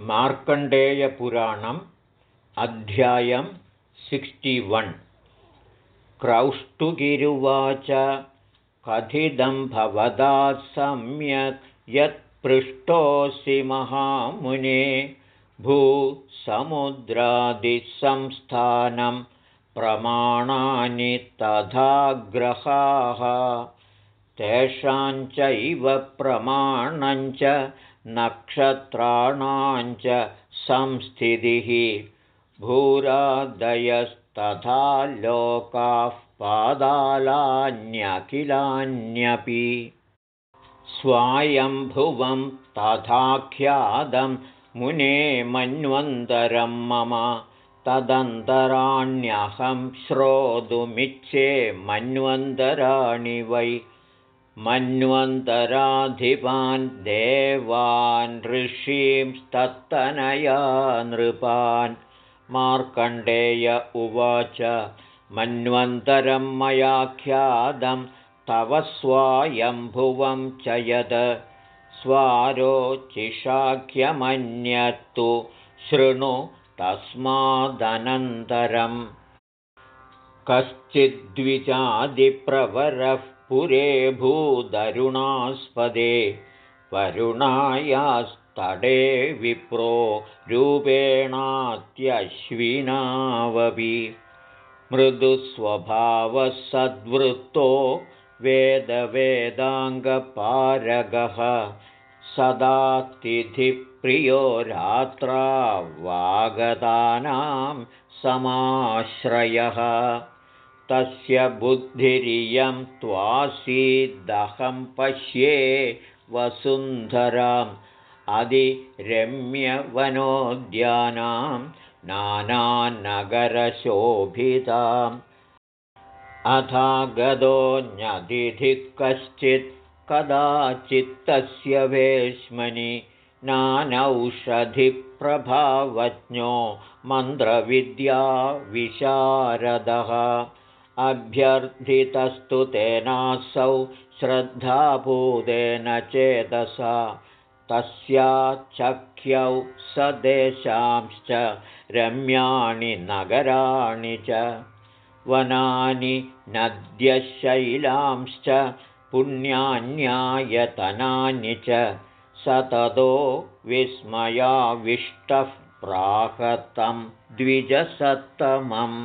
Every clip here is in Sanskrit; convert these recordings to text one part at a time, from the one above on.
मार्कण्डेयपुराणम् अध्यायं सिक्स्टिवन् क्रौष्टुगिरुवाच कथितं भवदा सम्यक् यत्पृष्टोऽसि महामुने भूसमुद्रादिसंस्थानं प्रमाणानि तथा ग्रहाः। तेषाञ्चैव प्रमाणञ्च नक्षत्राणाञ्च संस्थितिः। भूरादयस्तथा लोकाः पादालान्यखिलान्यपि। स्वायम्भुवं तथाख्यातं मुने मन्वन्तरं मम। तदन्तराण्यहं श्रोतुमिच्छे मन्वन्तराणि वै मन्वन्तराधिपान् देवान् ऋषींस्तत्तनया नृपान्। मार्कण्डेय उवाच मन्वन्तरं मयाख्यातं तव स्वायम्भुवं च यद। स्वारोचिशाख्यमन्यत्तु शृणु तस्मादनन्तरम्। कश्चिद्विजादिप्रवरः पुरे भूदरुणास्पदे वरुणायास्तडे विप्रो रूपेणात्यश्विनावपि। मृदुस्वभावः सद्वृत्तो वेदवेदाङ्गपारगः सदा तिथिप्रियो रात्रा वागतानां समाश्रयः तस्य बुद्धिरियं त्वासीदहं पश्ये वसुन्धराम् अधिरम्यवनोद्यानां नानानगरशोभिताम् अथागतोऽन्यतिथिः कश्चित् कदाचित्तस्य वेश्मनि नानौषधिप्रभावज्ञो मन्त्रविद्याविशारदः अभ्यर्थितस्तु तेनासौ श्रद्धाभूतेन चेतसा। तस्याचख्यौ सदेशांश्च रम्याणि नगराणि च वनानि नद्यशैलांश्च पुण्यान्यायतनानि च सततो विस्मयाविष्टः प्राहतं द्विजसत्तमम्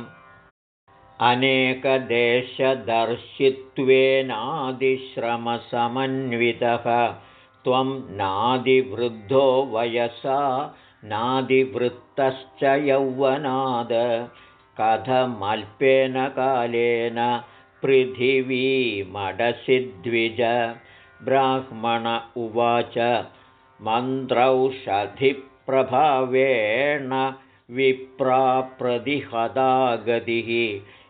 अनेकदेशदर्शित्वेनादिश्रमसमन्वितः। त्वं नादिवृद्धो वयसा नादिवृत्तश्च यौवनाद। कथमल्पेन कालेन पृथिवीमडसिद्विज ब्राह्मण उवाच मन्त्रौषधिप्रभावेण विप्राप्रतिहदा गतिः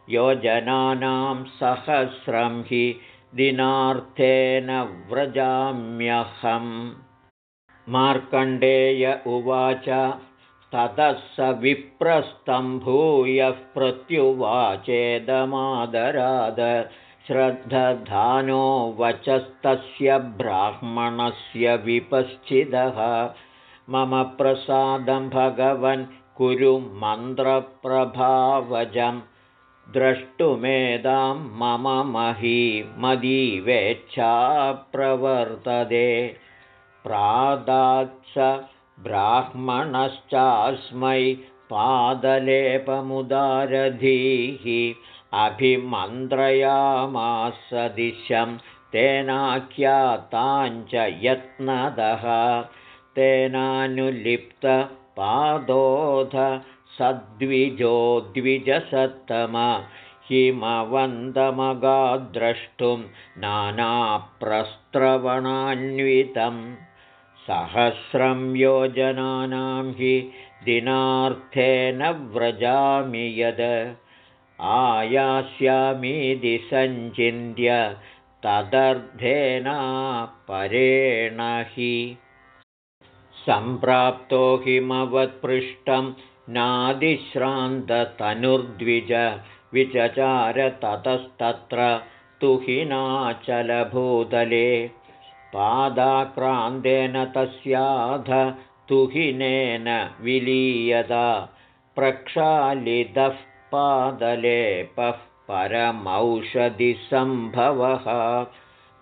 योजनानां सहस्रं हि दिनार्थेन व्रजाम्यहम्। मार्कण्डेय उवाच ततः स विप्रस्तम्भूयः प्रत्युवाचेदमादराद। श्रद्धधानो वचस्तस्य ब्राह्मणस्य विपश्चिदः। मम प्रसादं भगवन् कुरु मन्त्रप्रभावजम् द्रष्टुमेदां मम मही मदीवेच्छा प्रवर्तते। प्रादात्स ब्राह्मणश्चास्मै पादलेपमुदारधीः अभिमन्त्रयामासदिशं तेनाख्याताञ्च यत्नदः। तेनानुलिप्तपादोध सद्विजो द्विजसत्तम हिमवन्दमगाद्रष्टुं नानाप्रस्त्रवणान्वितं सहस्रं योजनानां हि दिनार्थेन व्रजामि यद आयास्यामीति सञ्चिन्त्य तदर्थेना परेण हि। सम्प्राप्तो हिमवत्पृष्टं नादिश्रान्ततनुर्द्विज विचचार ततस्तत्र तुहिनाचलभूतले पादाक्रान्तेन तस्याध तुहिनेन विलीयता प्रक्षालितः पादलेपः परमौषधिसम्भवः।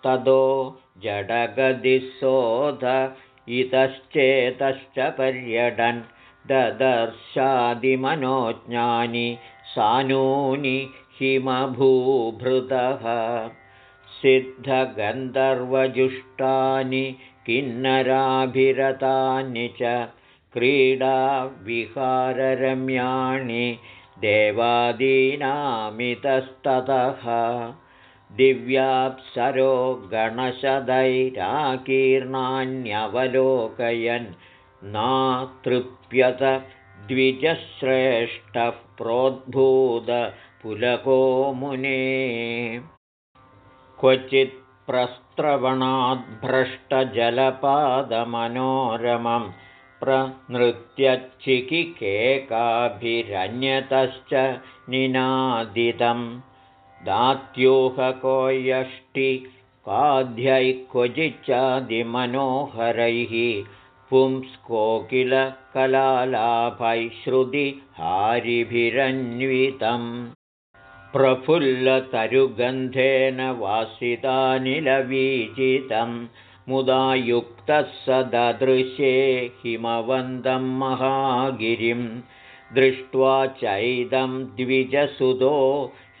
ततो जडगदिशोध इतश्चेतश्च पर्यटन् ददर्शादिमनोज्ञानि सानूनि हिमभूभृतः। सिद्धगन्धर्वजुष्टानि किन्नराभिरतानि च क्रीडाविहाररम्याणि देवादीनामितस्ततः। दिव्याप्सरो गणशदैराकीर्णान्यवलोकयन् नातृप्यत द्विजश्रेष्ठः प्रोद्भूतपुलको मुने। क्वचित् प्रस्त्रवणाद्भ्रष्टजलपादमनोरमं प्रनृत्यच्चिकिकेकाभिरन्यतश्च निनादितं। दात्योहको यष्टि काध्यैः क्वचिच्चादिमनोहरैः पुंस्कोकिलकलालाभैः श्रुतिहारिभिरन्वितम् प्रफुल्लतरुगन्धेन वासितानिलवीचितं मुदा युक्तः स ददृशे हिमवन्दं महागिरिं दृष्ट्वा चैदं द्विजसुतो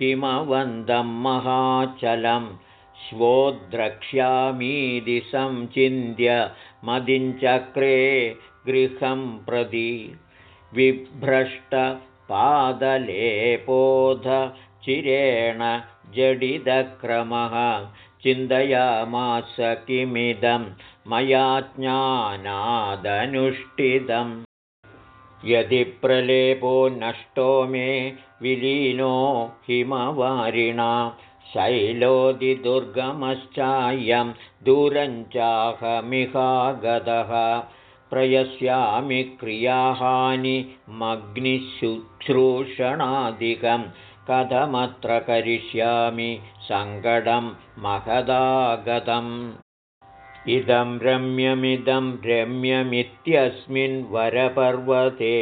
हिमवन्दं महाचलं श्वो द्रक्ष्यामीदि संचिन्त्य मदिञ्चक्रे गृहं प्रति बिभ्रष्टपादलेपोध चिरेण जडितक्रमः चिन्तयामास किमिदं मया ज्ञानादनुष्ठितम् यदि प्रलेपो नष्टो मे विलीनो हिमवारिणा शैलोदिदुर्गमश्चायं दूरञ्चाहमिहागतः प्रयस्यामि क्रियाहानि मग्निशुश्रूषणादिकम् कथमत्र करिष्यामि सङ्कटं महदागतम् इदं रम्यमिदं रम्यमित्यस्मिन् वरपर्वते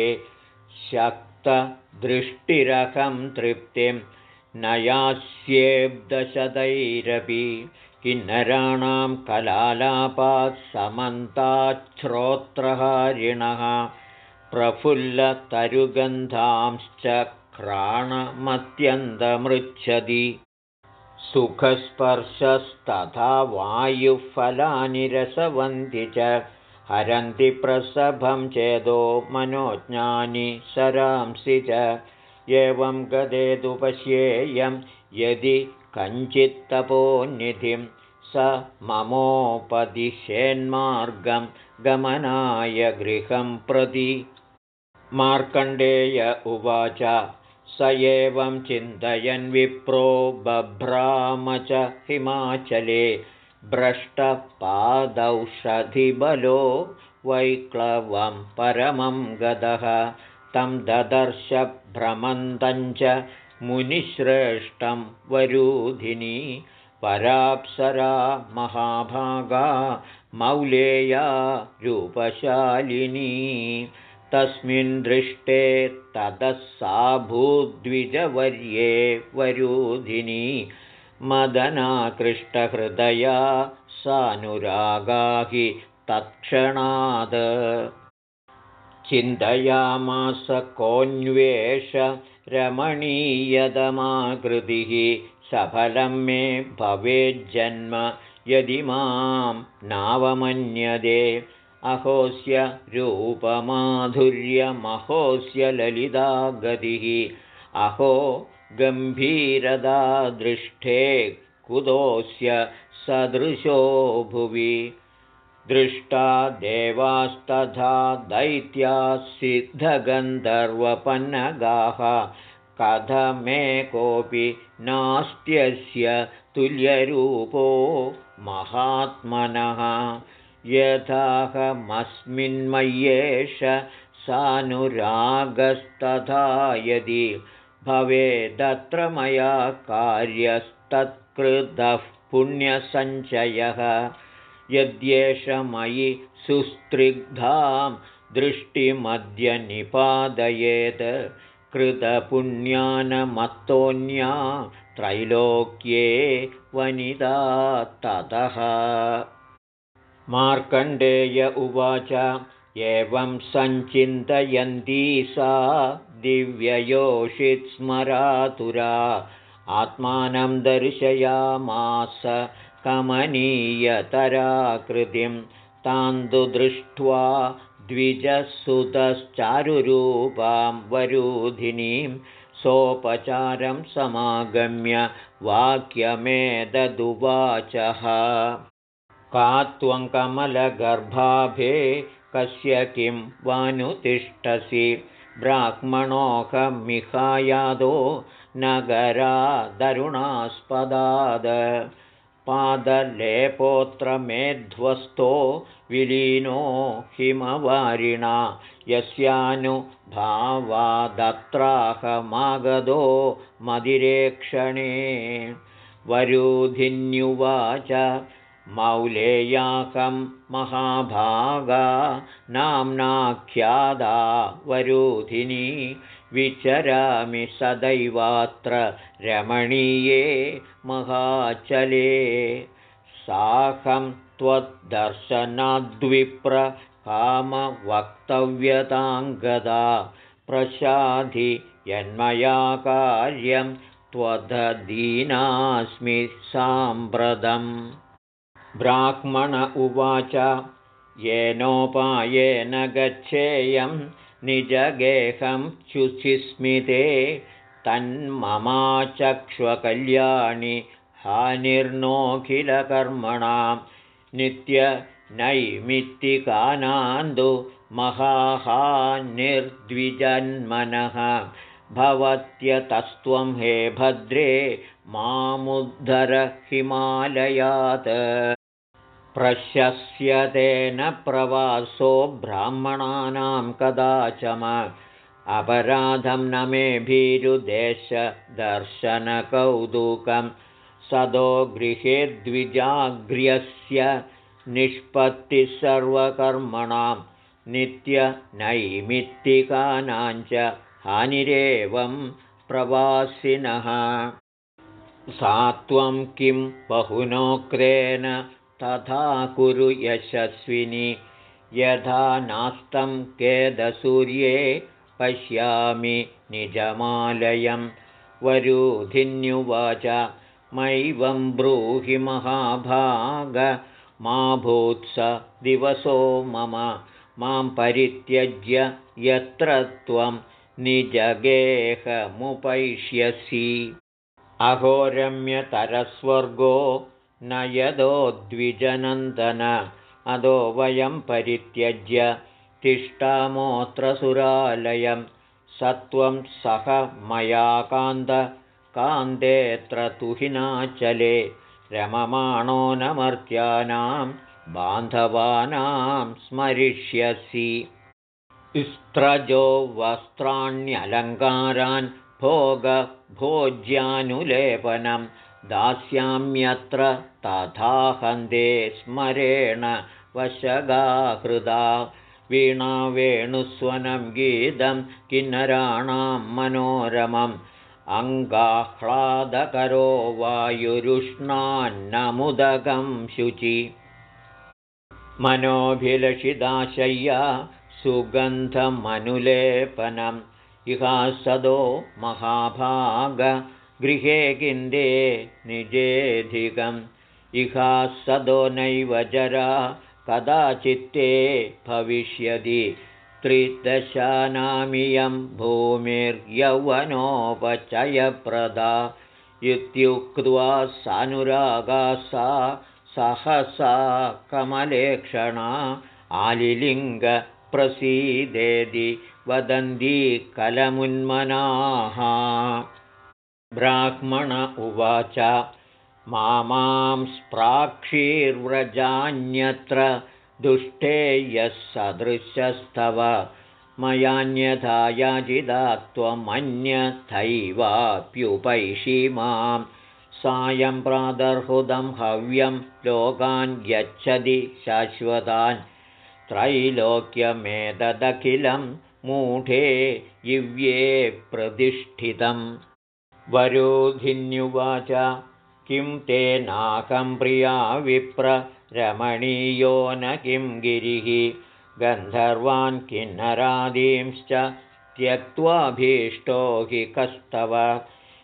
शक्तदृष्टिरहं तृप्तिं नयास्येब्दशतैरपि किन्नराणां कलालापात् समन्ताच्छ्रोत्रहारिणः प्रफुल्लतरुगन्धांश्च णमत्यन्तमृच्छति सुखस्पर्शस्तथा वायुफलानि रसवन्ति च। हरन्ति प्रसभं चेदो मनोज्ञानि सरांसि च एवं गदेतु पश्येयं यदि कञ्चित्तपोनिधिं स ममोपदिशेन्मार्गं गमनाय गृहं प्रति। मार्कण्डेय उवाच स एवं चिन्तयन् विप्रो बभ्राम च हिमाचले भ्रष्टपादौषधिबलो वैक्लवं परमं गदः तं ददर्शभ्रमन्तञ्च मुनिश्रेष्ठं वरूधिनी पराप्सरा महाभागा मौलेया रूपशालिनी। तस्मिन् दृष्टे ततः सा भूद्विजवर्ये वरूधिनी। मदनाकृष्टहृदया सानुरागाहि तत्क्षणात् चिन्तयामास कोऽन्वेष रमणीयतमाकृतिः सफलं मे भवेज्जन्म यदि मां नावमन्यदे अहोस्य रूपमाधुर्यमहोस्य ललिता गतिः अहो गम्भीरदा दृष्टे कुतोऽस्य सदृशो भुवि दृष्टा देवास्तथा दैत्यासिद्धगन्धर्वपन्नगाः कथमेकोऽपि नास्त्यस्य तुल्यरूपो महात्मनः। यथाहमस्मिन्मय्येष सानुरागस्तथा यदि भवेदत्र मया कार्यस्तत्कृतः पुण्यसञ्चयः यद्येष मयि सुस्त्रिग्धां दृष्टिमद्य निपादयेत् कृतपुण्यानमत्तोऽन्या त्रैलोक्ये वनिता ततः। मार्कण्डेय उवाच एवं सञ्चिन्तयन्ती सा दिव्ययोषित्स्मरातुरा आत्मानं दर्शयामास कमनीयतराकृतिं तान्तु दृष्ट्वा द्विजसुतश्चारुरूपां वरूधिनीं सोपचारं समागम्य वाक्यमेतदुवाचः का त्वं कमलगर्भाभे कस्य किं वानुतिष्ठसि? ब्राह्मणोऽहमिहायादो नगरादरुणास्पदाद पादलेपोऽत्र मेध्वस्तो विलीनो हिमवारिणा यस्यानुभावादत्राहमागधो मदिरेक्षणे वरूधिन्युवाच मौलेयाकं महाभागा नाम्नाख्यादा वरूधिनी विचरामि सदैवात्र रमणीये महाचले। साकं त्वद्दर्शनाद्विप्र कामवक्तव्यताङ्गदा प्रसाधि यन्मया कार्यं त्वदधीनास्मि साम्प्रतम् ब्राह्मण उवाच येनोपायेन गच्छेयं निजगेहं शुचिस्मिते तन्ममाचक्ष्वकल्याणि हानिर्नोऽखिलकर्मणां। नित्यनैमित्तिकानान्दु महाहानिर्द्विजन्मनः। भवत्यतस्त्वं हे भद्रे मामुद्धर हिमालयात् प्रशस्यतेन प्रवासो ब्राह्मणानां कदाचम। अपराधं न मे भीरुदेशदर्शनकौतुकं सदो गृहे द्विजाग्र्यस्य निष्पत्तिः सर्वकर्मणां नित्यनैमित्तिकानां च हानिरेवं प्रवासिनः। सा त्वं किं बहुनोक्रेन तथा कुरु यशस्विनि। यथा नास्तं केदसूर्ये पश्यामि निजमालयं। वरूधिन्युवाच मैवं ब्रूहि महाभाग। मा भूत्स दिवसो मम मां परित्यज्य यत्र त्वं निजगेहमुपैष्यसि। अहोरम्यतरस्वर्गो न यदोद्विजनन्दन अदो वयं परित्यज्य तिष्ठामोऽत्र सुरालयं सत्वं सह मया कान्त कान्तेऽत्र तुहिनाचले रममाणो न मर्त्यानां बान्धवानां स्मरिष्यसि। स्त्रजो वस्त्राण्यलङ्कारान् भोगभोज्यानुलेपनं दास्याम्यत्र तथा हन्ते स्मरेण वशगाहृदा। वीणावेणुस्वनं गीतं किन्नराणां मनोरमम्। अङ्गाह्लादकरो वायुरुष्णान्नमुदकं शुचि। मनोभिलषिदाशय्या सुगन्धमनुलेपनम्। इहासदो महाभागगृहे किन्दे निजेधिकम् इहासदो नैव जरा कदाचित्ते भविष्यति। त्रिदशानामियं भूमिर्यौवनोपचयप्रदा। इत्युक्त्वा सानुरागा सा सहसा कमलेक्षणा आलिलिङ्गप्रसीदेदि वदन्ती कलमुन्मनाः ब्राह्मण उवाच मां स्प्राक्षीर्व्रजान्यत्र दुष्टे यः सदृशस्तव मयान्यथा याजिदा त्वमन्यथैवाप्युपैषि मां सायं प्रादर्हुदं हव्यं लोकान् यच्छति शाश्वतान्। त्रैलोक्यमेतदखिलं मूढे इव्ये प्रतिष्ठितं वरोधिन्युवाच। किं ते विप्र रमणीयो न किं गिरिः। गन्धर्वान् किन्नरादींश्च त्यक्त्वाभीष्टो हि कस्तव।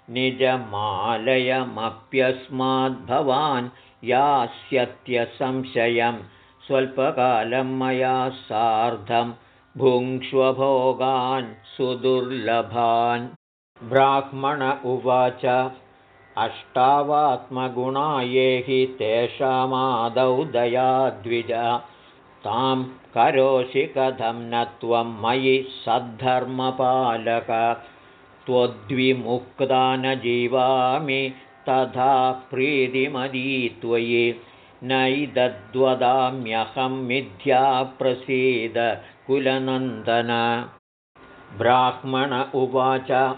निजमालयमप्यस्माद्भवान् यास्यत्यसंशयं। स्वल्पकालं मया सार्धं भुङ्क्ष्वभोगान् सुदुर्लभान् ब्राह्मण उवाच अष्टावात्मगुणा ये हि तेषामादौ दयाद्विज। तां करोषि कथं न त्वं मयि सद्धर्मपालक। त्वद्विमुक्ता न जीवामि तथा प्रीतिमदी त्वयि नैदद्वदाम्यहं मिथ्याप्रसीद कुलनन्दन। ब्राह्मण उवाच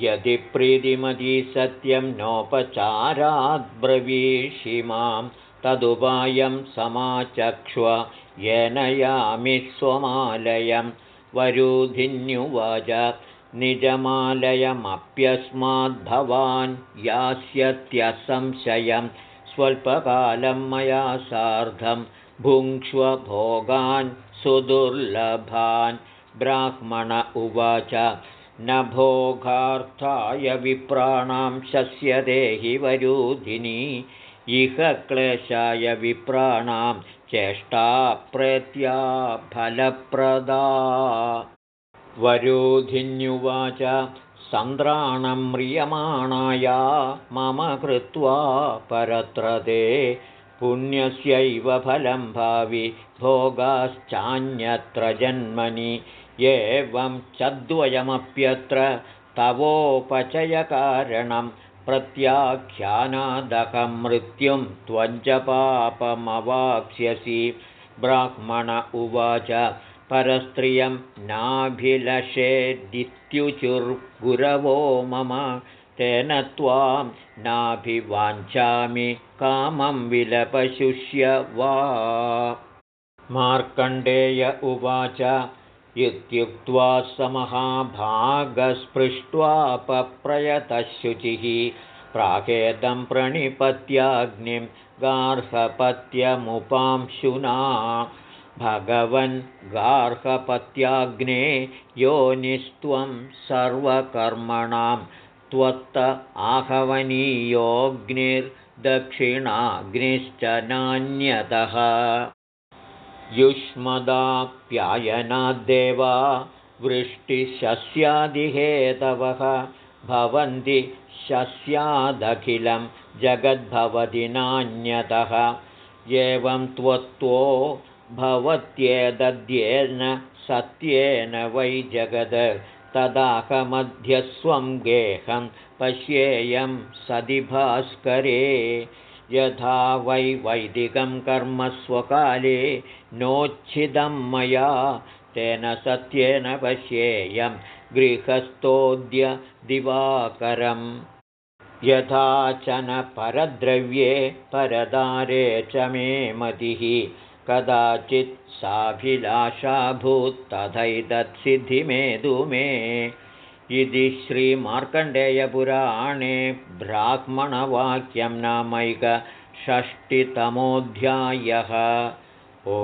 यदि प्रीतिमती सत्यं नोपचाराद्ब्रवीषि मां तदुपायं समाचक्ष्व येन यामि स्वमालयं। वरुधिन्युवाच निजमालयमप्यस्माद्भवान् यास्यत्यसंशयं स्वल्पकालं मया सार्धं भुङ्क्ष्वभोगान् सुदुर्लभान्। ब्राह्मण उवाच न भोगार्थाय विप्राणां शस्यते हि वरूधिनी इह क्लेशाय विप्राणां चेष्टा प्रेत्या फलप्रदा। वरोधिन्युवाच सन्द्राणं म्रियमाणाया मम कृत्वा परत्र ते पुण्यस्यैव फलं भावि भोगाश्चान्यत्र जन्मनि एवं चद्वयमप्यत्र तवोपचयकारणं प्रत्याख्यानादकं मृत्युं त्वञ्जपापमवाप्स्यसि ब्राह्मण उवाच परस्त्रियं नाभिलषेदित्युचुर्गुरवो मम तेन त्वां नाभिवाञ्छामि कामं विलपशुष्य वा। मार्कण्डेय उवाच इत्युक्त्वा समहाभागस्पृष्ट्वा पप्रयतशुचिः प्राकेदं प्रणिपत्याग्निं गार्हपत्यमुपांशुना। भगवन् गार्हपत्याग्ने योनिस्त्वं सर्वकर्मणां त्वत्त आहवनीयोऽग्निर्दक्षिणाग्निश्च नान्यतः युष्मदाप्यायनाद्देवा वृष्टिशस्यादिहेतवः भवन्ति शस्यादखिलं जगद्भवति नान्यतः। एवं त्वत्त्वो भवत्येदद्येन सत्येन वै जगद तदाकमध्यस्वं गेहं पश्येयं सदि भास्करे यथा वै वैदिकं कर्म स्वकाले नोच्छिदं मया। तेन सत्येन पश्येयं गृहस्थोऽद्य दिवाकरम्। यथा च न परद्रव्ये परदारे च मे मतिः। कदाचित् साभिलाषाभूत्तथैतत्सिद्धिमेतु मे इति श्रीमार्कण्डेयपुराणे ब्राह्मणवाक्यं नामैकषष्टितमोऽध्यायः ओ